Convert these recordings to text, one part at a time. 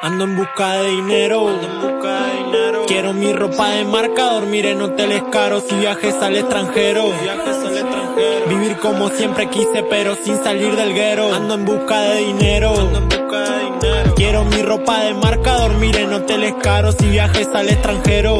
Ando en busca de dinero. Quiero mi ropa de marca, dormir en hoteles caros y viajes al extranjero. Vivir como siempre quise, pero sin salir del guero. Ando en busca de dinero. Quiero mi ropa de marca, dormir en hoteles caros y viajes al extranjero.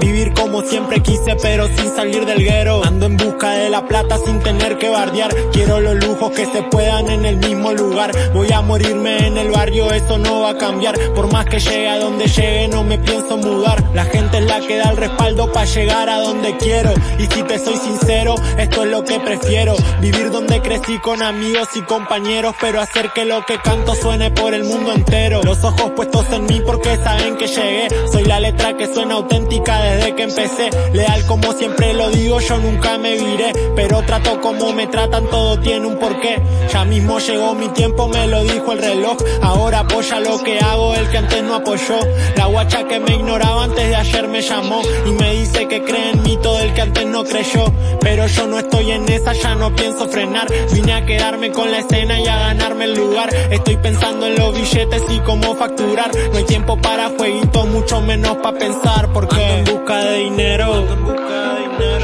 Vivir como siempre quise pero sin salir del guero. Ando en busca de la plata sin tener que bardear. Quiero los lujos que se puedan en el mismo lugar. Voy a morirme en el barrio, eso no va a cambiar. Por más que llegue a donde llegue no me pienso mudar. La gente es la que da el respaldo para llegar a donde quiero. Y si te soy sincero, esto es lo que prefiero. Vivir donde crecí con amigos y compañeros Pero hacer que lo que canto suene por el mundo entero. Los ojos puestos en mí porque saben que llegué. Soy la letra que suena auténtica desde que empecé. Leal como siempre lo digo, yo nunca me viré. Pero trato como me tratan, todo tiene un porqué. Ya mismo llegó mi tiempo, me lo dijo el reloj. Ahora apoya lo que hago, el que antes no apoyó. La guacha que me ignoraba antes de ayer me llamó. Y me dice que cree en mí todo el que antes no creyó. Pero yo no estoy en esa, ya no pienso frenar. Vine a quedarme con la escena y a ganarme el lugar. Estoy pensando en los billetes y cómo facturar. No hay tiempo para jueguitos, mucho menos para pensar. Porque de dinero.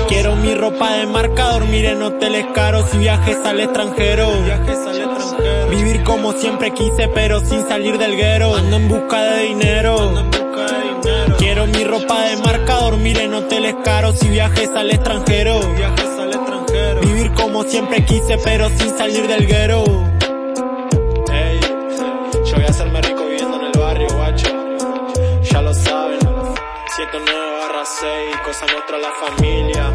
Quiero mi ropa de marca, dormir en hoteles caros y viajes al extranjero. Vivir como siempre quise, pero sin salir del guero. Ando en busca de dinero. Quiero mi ropa de marca, dormir en hoteles caros y viajes al extranjero. Vivir como siempre quise, pero sin salir del guero. yo voy a hacerme rico viviendo en el barrio, guacho. Ya lo saben. 109 barra 6, cosa nuestra la familia.